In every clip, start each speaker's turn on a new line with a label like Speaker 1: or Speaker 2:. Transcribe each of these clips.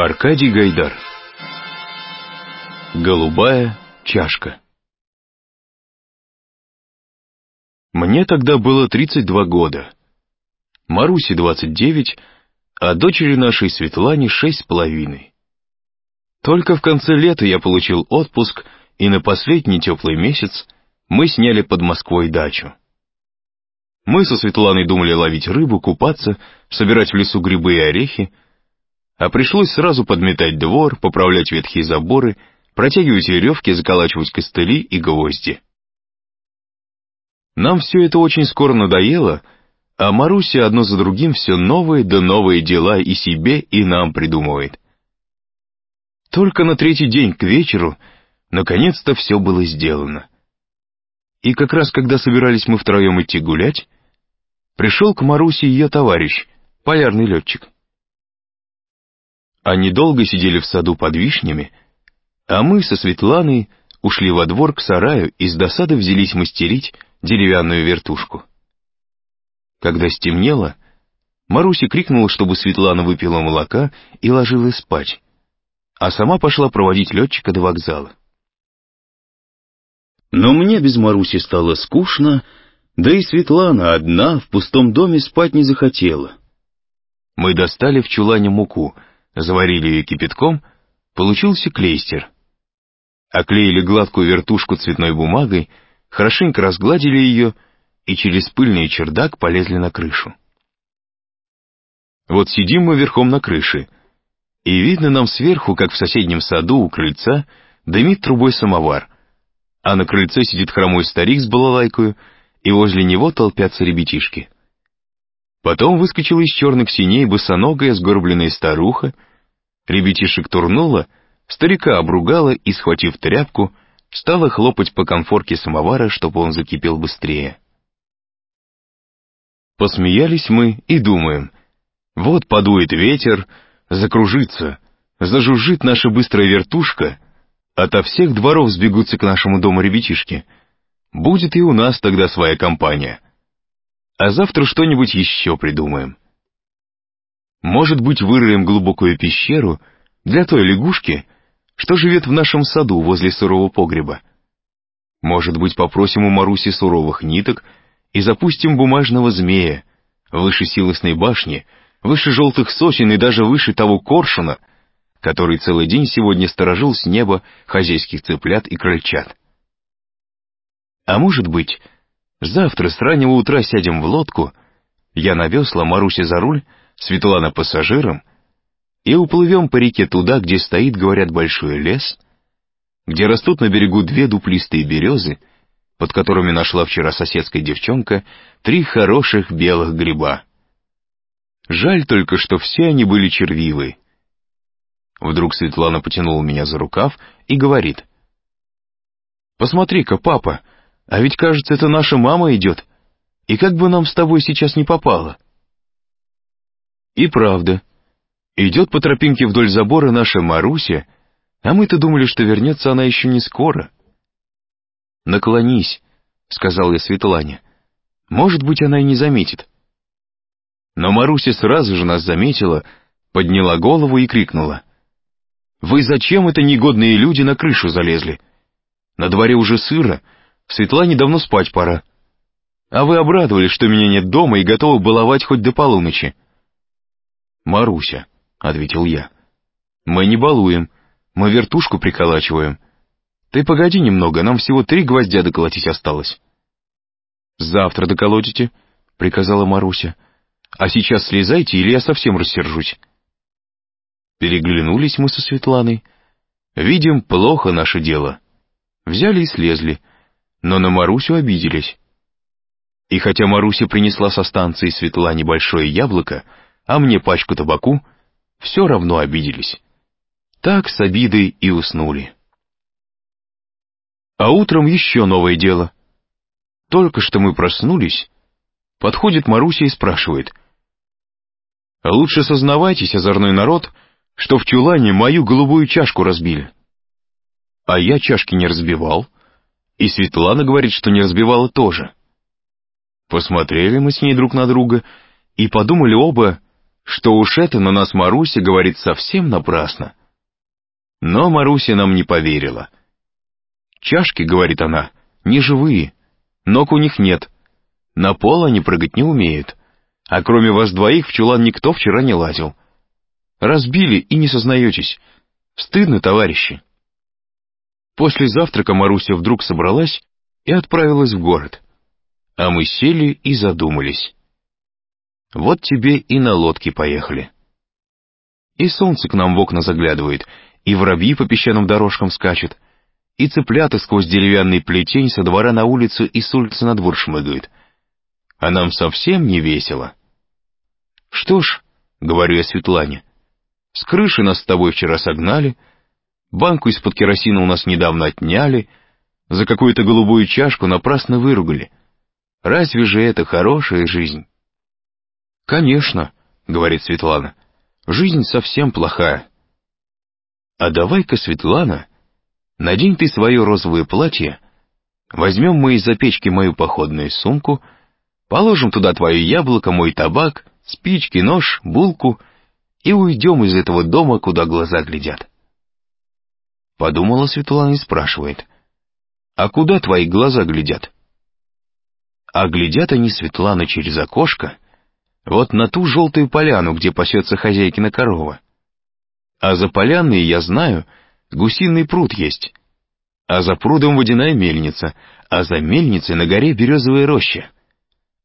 Speaker 1: Аркадий Гайдар Голубая чашка Мне тогда было 32 года. Марусе 29, а дочери нашей Светлане шесть с половиной. Только в конце лета я получил отпуск, и на последний теплый месяц мы сняли под Москвой дачу. Мы со Светланой думали ловить рыбу, купаться, собирать в лесу грибы и орехи, а пришлось сразу подметать двор, поправлять ветхие заборы, протягивать веревки, заколачивать костыли и гвозди. Нам все это очень скоро надоело, а Маруся одно за другим все новые да новые дела и себе, и нам придумывает. Только на третий день к вечеру наконец-то все было сделано. И как раз когда собирались мы втроем идти гулять, пришел к Марусе ее товарищ, полярный летчик. Они долго сидели в саду под вишнями, а мы со Светланой ушли во двор к сараю и с досады взялись мастерить деревянную вертушку. Когда стемнело, Маруся крикнула, чтобы Светлана выпила молока и ложилась спать, а сама пошла проводить летчика до вокзала. Но мне без Маруси стало скучно, да и Светлана одна в пустом доме спать не захотела. Мы достали в чулане муку, заварили ее кипятком, получился клейстер. Оклеили гладкую вертушку цветной бумагой, хорошенько разгладили ее и через пыльный чердак полезли на крышу. Вот сидим мы верхом на крыше, и видно нам сверху, как в соседнем саду у крыльца дымит трубой самовар, а на крыльце сидит хромой старик с балалайкою, и возле него толпятся ребятишки. Потом выскочила из черных синей босоногая сгорбленная старуха, ребятишек турнула, старика обругала и, схватив тряпку, стала хлопать по конфорке самовара, чтобы он закипел быстрее. Посмеялись мы и думаем, вот подует ветер, закружится, зажужжит наша быстрая вертушка, ото всех дворов сбегутся к нашему дому ребятишки. Будет и у нас тогда своя компания. А завтра что-нибудь еще придумаем. Может быть, выроем глубокую пещеру для той лягушки, что живет в нашем саду возле сурового погреба. Может быть, попросим у Маруси суровых ниток и запустим бумажного змея выше силосной башни, выше желтых сосен и даже выше того коршуна, который целый день сегодня сторожил с неба хозяйских цыплят и крольчат. А может быть, завтра с раннего утра сядем в лодку, я на весла, Маруся за руль, Светлана пассажиром, и уплывем по реке туда, где стоит, говорят, большой лес, где растут на берегу две дуплистые березы, под которыми нашла вчера соседская девчонка три хороших белых гриба. Жаль только, что все они были червивые. Вдруг Светлана потянула меня за рукав и говорит. «Посмотри-ка, папа, а ведь, кажется, это наша мама идет, и как бы нам с тобой сейчас не попало». И правда, Идет по тропинке вдоль забора наша Маруся, а мы-то думали, что вернется она еще не скоро. «Наклонись», — сказал я Светлане. «Может быть, она и не заметит». Но Маруся сразу же нас заметила, подняла голову и крикнула. «Вы зачем это негодные люди на крышу залезли? На дворе уже сыро, Светлане давно спать пора. А вы обрадовались, что меня нет дома и готовы баловать хоть до полуночи». «Маруся», — ответил я. «Мы не балуем, мы вертушку приколачиваем. Ты погоди немного, нам всего три гвоздя доколотить осталось». «Завтра доколотите», — приказала Маруся. «А сейчас слезайте, или я совсем рассержусь». Переглянулись мы со Светланой. Видим, плохо наше дело. Взяли и слезли, но на Марусю обиделись. И хотя Маруся принесла со станции Светлане большое яблоко, а мне пачку табаку, все равно обиделись. Так с обидой и уснули. А утром еще новое дело. Только что мы проснулись, подходит Маруся и спрашивает. «А лучше сознавайтесь, озорной народ, что в чулане мою голубую чашку разбили». А я чашки не разбивал, и Светлана говорит, что не разбивала тоже. Посмотрели мы с ней друг на друга и подумали оба, что уж это на нас Маруся говорит совсем напрасно. Но Маруся нам не поверила. «Чашки, — говорит она, — не живые, ног у них нет, на пол они прыгать не умеют, а кроме вас двоих в чулан никто вчера не лазил. Разбили и не сознаетесь. Стыдно, товарищи». После завтрака Маруся вдруг собралась и отправилась в город. А мы сели и задумались. Вот тебе и на лодке поехали. И солнце к нам в окна заглядывает, и воробьи по песчаным дорожкам скачут, и цыплята сквозь деревянный плетень со двора на улицу и с улицы на двор шмыгают. А нам совсем не весело. Что ж, говорю я Светлане, с крыши нас с тобой вчера согнали, банку из-под керосина у нас недавно отняли, за какую-то голубую чашку напрасно выругали. Разве же это хорошая жизнь? Конечно, говорит Светлана, жизнь совсем плохая. А давай-ка, Светлана, надень ты свое розовое платье, возьмем мы из-за печки мою походную сумку, положим туда твое яблоко, мой табак, спички, нож, булку и уйдем из этого дома, куда глаза глядят. Подумала Светлана и спрашивает, а куда твои глаза глядят? А глядят они, Светлана, через окошко, вот на ту желтую поляну, где пасется хозяйкина корова. А за поляной, я знаю, гусиный пруд есть. А за прудом водяная мельница, а за мельницей на горе березовая роща.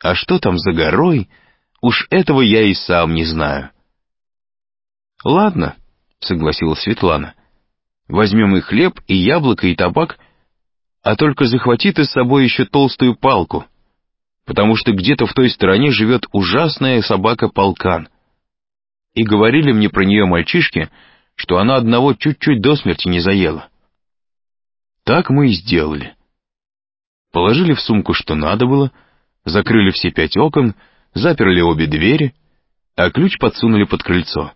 Speaker 1: А что там за горой, уж этого я и сам не знаю. Ладно, согласилась Светлана. Возьмем и хлеб, и яблоко, и табак, а только захвати ты с собой еще толстую палку, потому что где-то в той стороне живет ужасная собака-полкан — и говорили мне про нее мальчишки, что она одного чуть-чуть до смерти не заела. Так мы и сделали. Положили в сумку, что надо было, закрыли все пять окон, заперли обе двери, а ключ подсунули под крыльцо.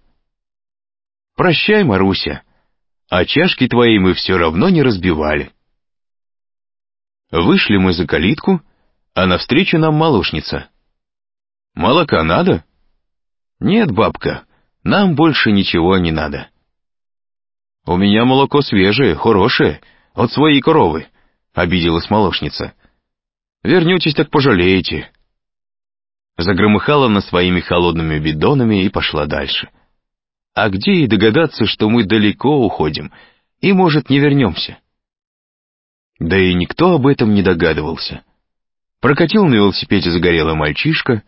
Speaker 1: «Прощай, Маруся, а чашки твои мы все равно не разбивали». Вышли мы за калитку, а навстречу нам молочница. «Молока надо?» «Нет, бабка, нам больше ничего не надо. У меня молоко свежее, хорошее, от своей коровы, обиделась молочница. Вернетесь, так пожалеете. Загромыхала она своими холодными бидонами и пошла дальше. А где ей догадаться, что мы далеко уходим и, может, не вернемся? Да и никто об этом не догадывался. Прокатил на велосипеде загорелый мальчишка,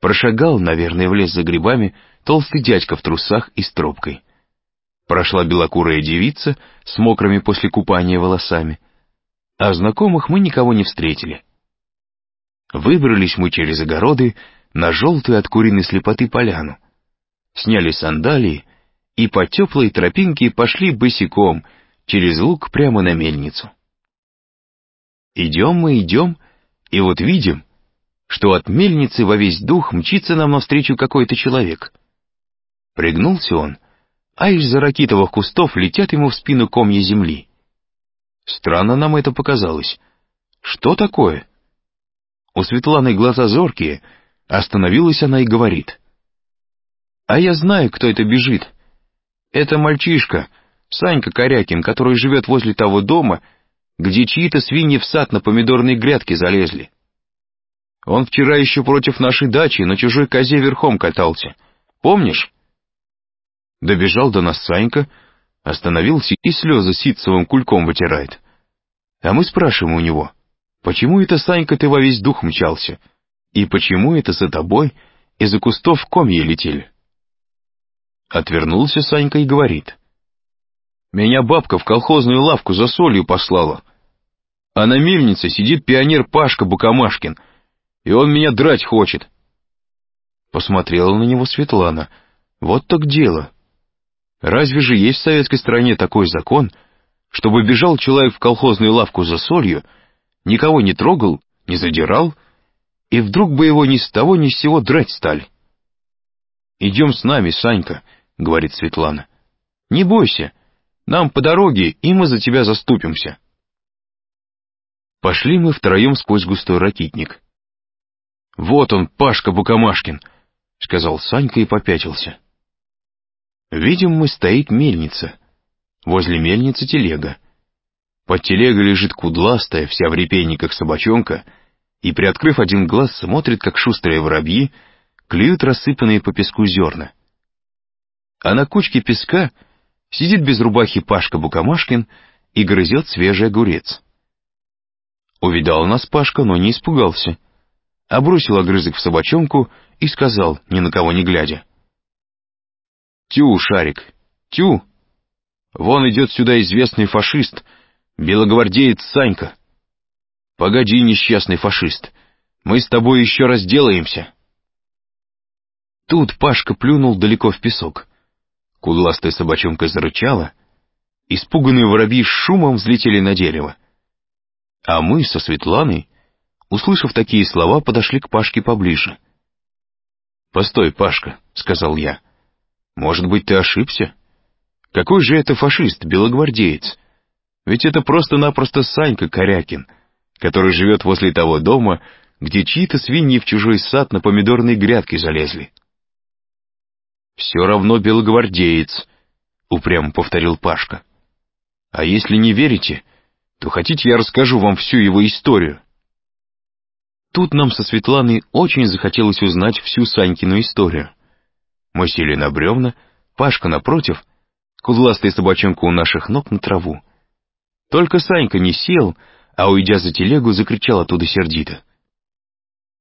Speaker 1: прошагал, наверное, в лес за грибами, толстый дядька в трусах и с трубкой. Прошла белокурая девица с мокрыми после купания волосами, а знакомых мы никого не встретили. Выбрались мы через огороды на желтую от куриной слепоты поляну, сняли сандалии и по теплой тропинке пошли босиком через луг прямо на мельницу. Идем мы, идем, и вот видим, что от мельницы во весь дух мчится нам навстречу какой-то человек — Пригнулся он, а из-за ракитовых кустов летят ему в спину комья земли. Странно нам это показалось. Что такое? У Светланы глаза зоркие, остановилась она и говорит. А я знаю, кто это бежит. Это мальчишка, Санька Корякин, который живет возле того дома, где чьи-то свиньи в сад на помидорные грядки залезли. Он вчера еще против нашей дачи на чужой козе верхом катался. Помнишь? Добежал до нас Санька, остановился и слезы ситцевым кульком вытирает. А мы спрашиваем у него, почему это, Санька, ты во весь дух мчался? И почему это за тобой из-за кустов комья летели? Отвернулся Санька и говорит. Меня бабка в колхозную лавку за солью послала. А на мельнице сидит пионер Пашка Букамашкин, и он меня драть хочет. Посмотрела на него Светлана. Вот так дело. Разве же есть в советской стране такой закон, чтобы бежал человек в колхозную лавку за солью, никого не трогал, не задирал, и вдруг бы его ни с того ни с сего драть стали? «Идем с нами, Санька», — говорит Светлана. «Не бойся, нам по дороге, и мы за тебя заступимся». Пошли мы втроем сквозь густой ракитник. Вот он, Пашка Букамашкин, — сказал Санька и попятился. Видим мы, стоит мельница. Возле мельницы телега. Под телегой лежит кудластая, вся в репейниках собачонка, и, приоткрыв один глаз, смотрит, как шустрые воробьи клюют рассыпанные по песку зерна. А на кучке песка сидит без рубахи Пашка Букамашкин и грызет свежий огурец. Увидал нас Пашка, но не испугался, а бросил огрызок в собачонку и сказал, ни на кого не глядя. «Тю, Шарик, тю! Вон идет сюда известный фашист, белогвардеец Санька. Погоди, несчастный фашист, мы с тобой еще разделаемся». Тут Пашка плюнул далеко в песок. Кудластая собачонка зарычала. Испуганные воробьи с шумом взлетели на дерево. А мы со Светланой, услышав такие слова, подошли к Пашке поближе. «Постой, Пашка», — сказал я. «Может быть, ты ошибся? Какой же это фашист, белогвардеец? Ведь это просто-напросто Санька Корякин, который живет возле того дома, где чьи-то свиньи в чужой сад на помидорные грядки залезли». «Все равно белогвардеец», — упрямо повторил Пашка. «А если не верите, то хотите, я расскажу вам всю его историю?» Тут нам со Светланой очень захотелось узнать всю Санькину историю. Мы сели на бревна, Пашка напротив, кудластая собачонка у наших ног на траву. Только Санька не сел, а, уйдя за телегу, закричал оттуда сердито.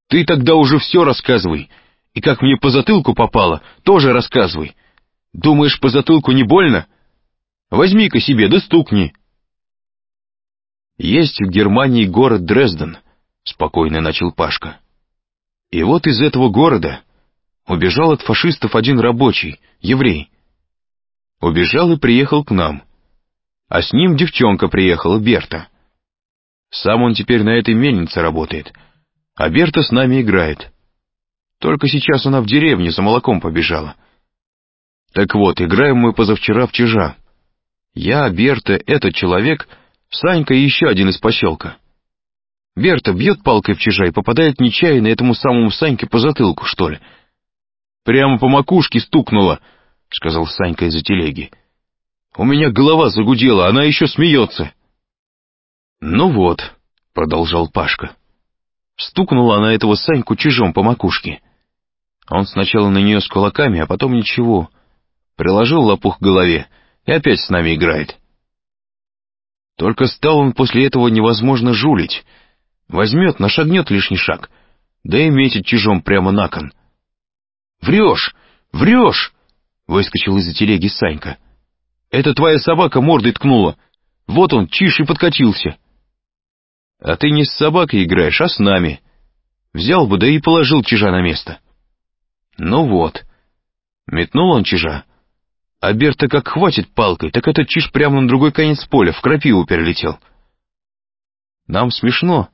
Speaker 1: «Ты тогда уже все рассказывай, и как мне по затылку попало, тоже рассказывай. Думаешь, по затылку не больно? Возьми-ка себе, да стукни». Есть в Германии город Дрезден, спокойно начал Пашка. И вот из этого города убежал от фашистов один рабочий, еврей. Убежал и приехал к нам. А с ним девчонка приехала, Берта. Сам он теперь на этой мельнице работает, а Берта с нами играет. Только сейчас она в деревне за молоком побежала. Так вот, играем мы позавчера в чижа. Я, Берта, этот человек, Санька и еще один из поселка. Берта бьет палкой в чижа и попадает нечаянно этому самому Саньке по затылку, что ли. Прямо по макушке стукнула, — сказал Санька из-за телеги. У меня голова загудела, она еще смеется. Ну вот, — продолжал Пашка. Стукнула она этого Саньку чижом по макушке. Он сначала на нее с кулаками, а потом ничего. Приложил лопух к голове и опять с нами играет. Только стал он после этого невозможно жулить — Возьмет, нашагнет лишний шаг, да и метит чижом прямо на кон. «Врешь! Врешь!» — выскочил из-за телеги Санька. «Это твоя собака мордой ткнула. Вот он, чиж и подкатился». «А ты не с собакой играешь, а с нами. Взял бы, да и положил чижа на место». «Ну вот». Метнул он чижа. А Берта как хватит палкой, так этот чиж прямо на другой конец поля, в крапиву перелетел. Нам смешно,